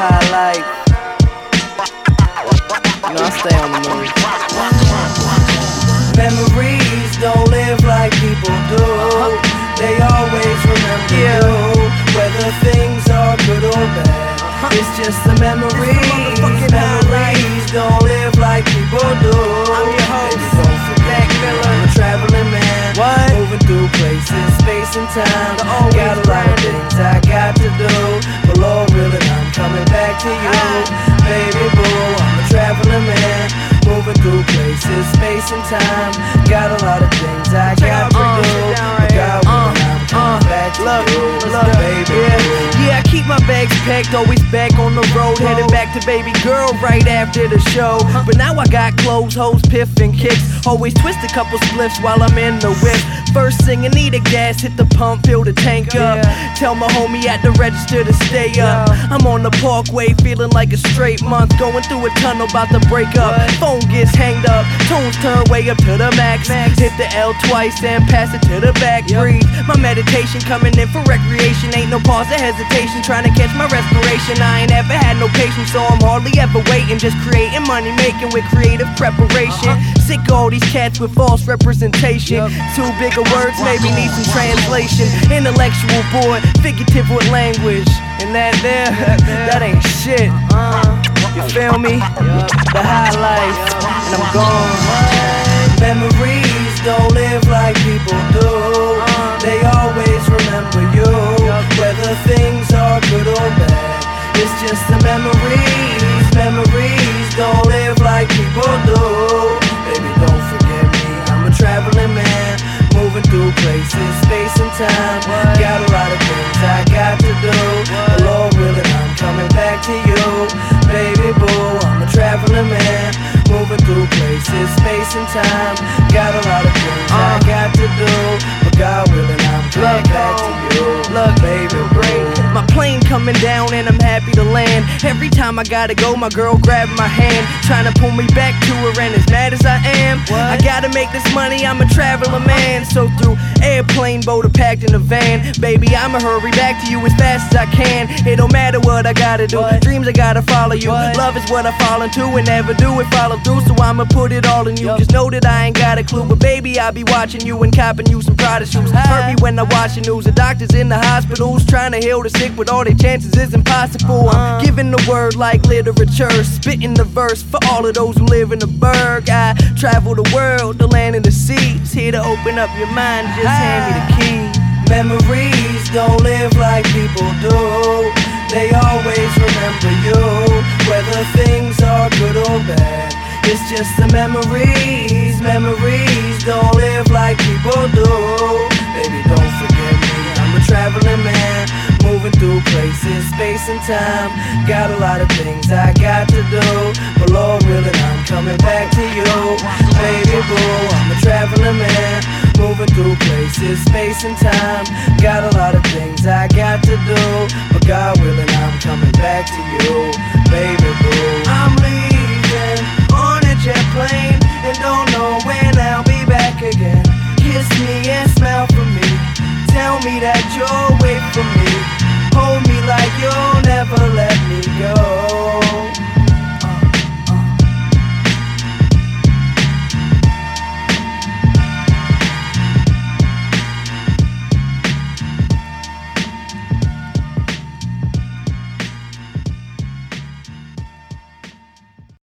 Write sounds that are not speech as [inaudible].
high life. You know, I stay on the move. Memories don't live like people do. They always remember you, whether things are good or bad. It's just the memories. Memories don't live like people do. I'm your host. Don't forget, I'm a traveling man. What? Moving through places, space and time. Got space time. Got a lot of things I got to do. But God I'm uh, uh, coming back to you. baby yeah. Yeah, I keep my bags packed, always back on the road. Headed back to baby girl right after the show. But now I got clothes, hoes, piff, and kicks. Always twist a couple spliffs while I'm in the whip. First thing I need a gas, hit the pump, fill the tank up. Tell my homie at the register to stay up. I'm on the parkway, feeling like a straight month. Going through a tunnel, about to break up. Phone gets hanged up, tunes turn way up to the max. Hit the L twice and pass it to the back. Breathe. My meditation coming in for recreation. Ain't no pause or hesitation. Trying to catch my respiration. I ain't ever had no patience, so I'm hardly ever waiting. Just creating money making with creative preparation. Uh-huh. Sick of all these cats with false representation. Too big of words, maybe need some translation. Intellectual boy, figurative with language. And that there, [laughs] that ain't shit. Uh-uh. You feel me? The high life, and I'm gone. Memories don't live time. Got a lot of things I got to do. But Lord willing, I'm coming back to you, baby boo. I'm a traveling man, moving through places, space and time. Got a lot of things I uh. got to do. But God willing, I'm coming back to you, Look, baby boo. My plane coming down and I'm happy to land. Every time I gotta go, my girl grab my hand, trying to pull me back to her. And as mad as I am, I gotta make this money. I'm a traveling man, so through airplane, boat, or packed in a van, baby, I'ma hurry back to you as fast as I can. It don't matter what I gotta do, dreams I gotta follow you. Love is what I fall into and never do it follow through. So I'ma put it all in you. Just know that I ain't got a clue, but baby, I'll be watching you and copping you some Prada shoes. Hurt me when I watch the news. The doctors in the hospitals trying to heal the sick, but all their chances is impossible. I'm uh-huh. giving the word like literature, spitting the verse for all of those who live in the burg. I travel the world, the land and the seas, here to open up your mind. Just hand me the key. Memories don't live like people do. They always remember you, whether things are good or bad. It's just the memories. Memories don't live like people do. Baby, don't forget me. I'm a traveling man, moving through places, space and time. Got a lot of things I places, space and time. Got a lot of things I got to do. But God willing, I'm coming back to you, baby boo.